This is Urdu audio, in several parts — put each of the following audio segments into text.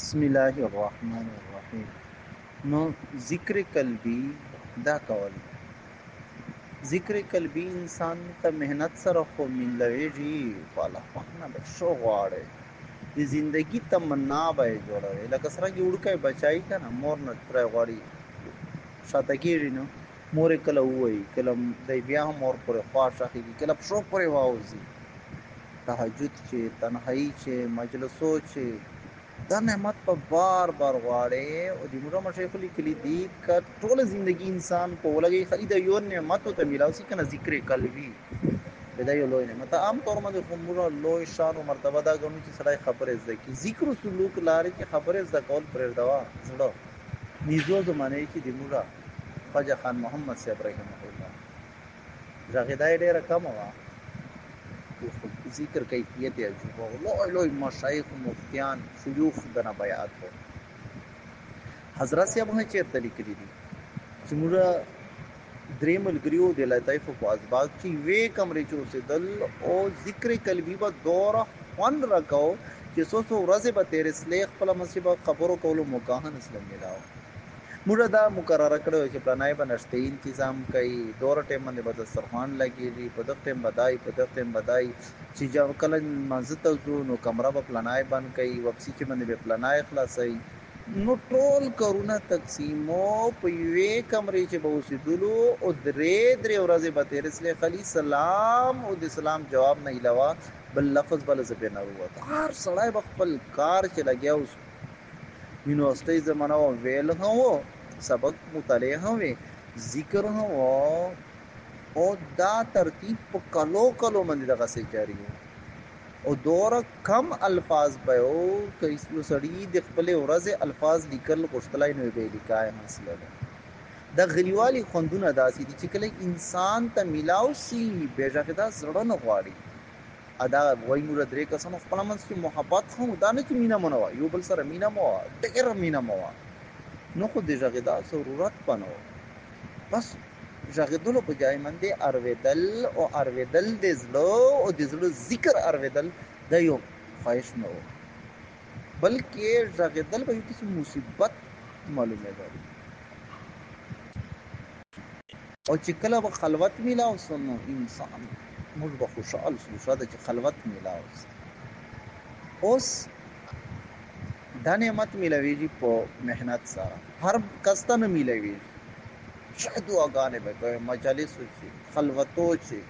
بسم الله الرحمن الرحیم۔ نو، ذکر قلبی، دا کول ذکر قلبی انسان ته مهنت سره خو ملويږي والا نه به شو غواړي د زندگی تمنا به جوړوي. لکه سره جوړکای بچای کنه مور نه تر غواړي. شاته کېږي نو؟ مور کله وای کله د بیا مور پر خواشه کیږي کله شو پر واوزي. تهجد چې، تنهایی چې، مجلسو چې دا نعمت په بار بار غواړي او د جی موږ مشایخ لیکلي دي ک ټول ژوندۍ انسان په ولګي خري د یو نعمت ته ملاوي سي کنه ذکر قلبي دا یو لوی نعمت۔ عام طور باندې کومه لوی شان او مرتبه دا غوڼي چې سړی خبره زده کی ذکر او سلوک لاري کې خبره زده کول پر دوا زړه نيزو زمانه کې د موږ خواجه خان محمد صاحب رحمه الله زغیدای ډیره کم وه ذکر کیفیت عجوبہ لوی لوی مشایخ مفتیان شیوخ دنا بیات ہو حضرت سے اب چیرته لیکلی دي چې موږ درې ملګریو د لطیف په ازباغ کې وې کمرې چې اوسېدل او ذکر قلبي به دوره خوند راکاو چې څو څو ورځې به تیرې سلې خپل مصیبه خبرو کولو موقع هم اسلام ملاو موږ دا مقرره کړو چې پلانای به نشته تنظیم کوي دور ټیم باندې به دسترخوان لګیږي په دغه ټیم بدای په دغه ټیم بدای چې جو کله منځ ته ځو، نو کمره به پلانای بند کوي وبسي چې باندې به پلانای خلاصي نو ټول کرونا تقسیمو په یوې کمرې چې به اوسېدلو، او درې درې ورځې به تیرې سلې خلی سلام او د سلام جواب نه علاوه بل لفظ بل زبې نه ووت هر سړی به خپل کار چې لګیا، اوس یونیورسٹی زمانہ و ویل ہوں وہ، سبق مطالعه ہوں ذکر ہوں وہ او دا ترتیب په کلو کلو باندې دغه سي جاری ہے او دور کم الفاظ بهو ک یو سړی د خپل ورځ الفاظ لیکل غوښتلای نو به لیکای مسله ده د غلیوالي خوندونه داسې دي چې کله انسان ته ملاو سی بیجه دا زړه نه ادا وای مور درې کسانو خپل منځ کې محبت خو دا نه چې مینا منوا یو بل سره مینا مو ډېر مینا مو نو خو دې ضرورت پنو بس ژغدلو په جای باندې ارویدل او ارویدل د زلو او د زلو ذکر ارویدل د یو خواهش نه بلکې ژغدل به یو کیسه مصیبت معلومه ده او چې کله به خلوت میلا او سنو انسان. موږ به خوشحال شو شاده چې خلوت میلاو اوس. دا نعمت ملويږي په مهنت سره. هر کس ته نه ملوي شاید دعاګانې به کوي مجالس شي خلوتو شي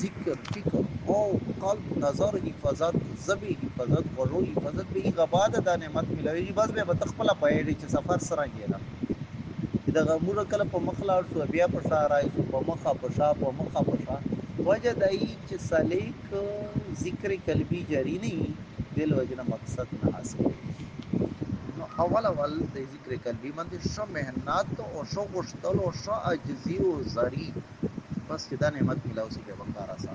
ذکر، فکر او قلب، نظر، حفاظت زبی حفاظت غړو حفاظت. به غباد دا نعمت ملويږي بس به تخپل پایډي چې سفر سره کېږي دغه موږ کله په مخلاړ شو، بیا په شا راځو په مخه، په شا، په مخه، په شا. وجہ دای چې سلیک ذکر قلبی جاری نه دل وجنه مقصد نه حاصل۔ نو، اول اول د ذکر قلبی باندې شو مهنت او شو غشتل او شو عجزی او زری بس کدا دا نعمت ملاو سی به وقار آسان۔